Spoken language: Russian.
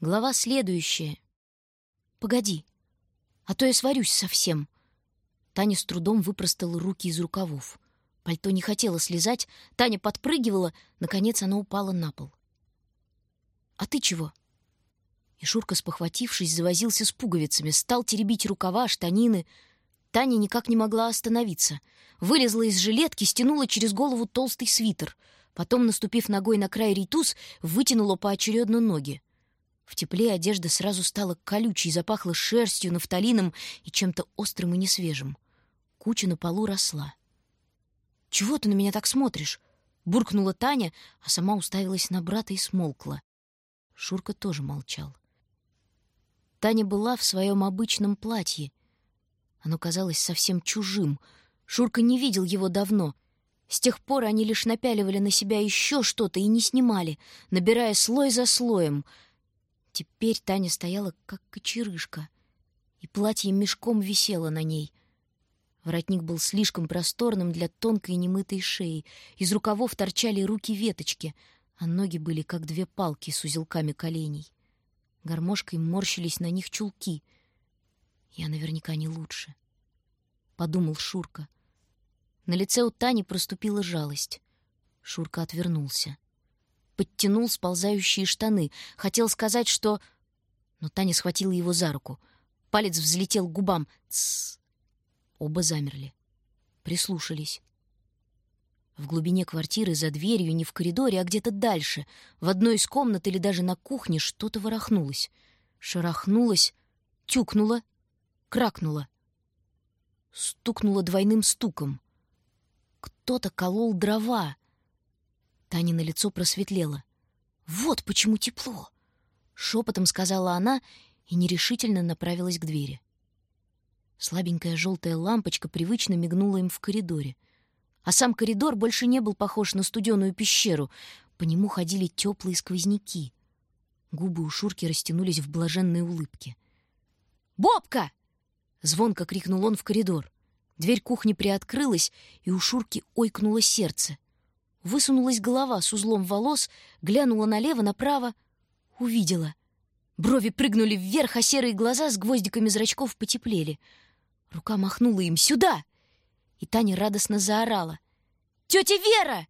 Глава следующая. «Погоди, а то я сварюсь совсем». Таня с трудом выпростала руки из рукавов. Пальто не хотело слезать, Таня подпрыгивала, наконец она упала на пол. «А ты чего?» И Шурка, спохватившись, завозился с пуговицами, стал теребить рукава, штанины. Таня никак не могла остановиться. Вылезла из жилетки, стянула через голову толстый свитер. Потом, наступив ногой на край рейтуз, вытянула поочередно ноги. В тепле одежда сразу стала колючей, запахла шерстью, нафталином и чем-то острым и несвежим. Куча на полу росла. «Чего ты на меня так смотришь?» — буркнула Таня, а сама уставилась на брата и смолкла. Шурка тоже молчал. Таня была в своем обычном платье. Оно казалось совсем чужим. Шурка не видел его давно. С тех пор они лишь напяливали на себя еще что-то и не снимали, набирая слой за слоем — Теперь Таня стояла, как кочерышка, и платье мешком висело на ней. Воротник был слишком просторным для тонкой немытой шеи, из рукавов торчали руки веточки, а ноги были, как две палки с узелками коленей. Гармошкой морщились на них чулки. Я наверняка не лучше, — подумал Шурка. На лице у Тани проступила жалость. Шурка отвернулся подтянул сползающие штаны. Хотел сказать, что... Но Таня схватила его за руку. Палец взлетел к губам. Тссс. Оба замерли. Прислушались. В глубине квартиры, за дверью, не в коридоре, а где-то дальше, в одной из комнат или даже на кухне что-то ворохнулось. Шарахнулось, тюкнуло, кракнуло. Стукнуло двойным стуком. Кто-то колол дрова — Таня на лицо просветлело. «Вот почему тепло!» — шепотом сказала она и нерешительно направилась к двери. Слабенькая желтая лампочка привычно мигнула им в коридоре. А сам коридор больше не был похож на студеную пещеру. По нему ходили теплые сквозняки. Губы у Шурки растянулись в блаженной улыбке. «Бобка!» — звонко крикнул он в коридор. Дверь кухни приоткрылась, и у Шурки ойкнуло сердце — Высунулась голова с узлом волос, глянула налево, направо. Увидела. Брови прыгнули вверх, а серые глаза с гвоздиками зрачков потеплели. Рука махнула им «Сюда!» И Таня радостно заорала. «Тетя Вера!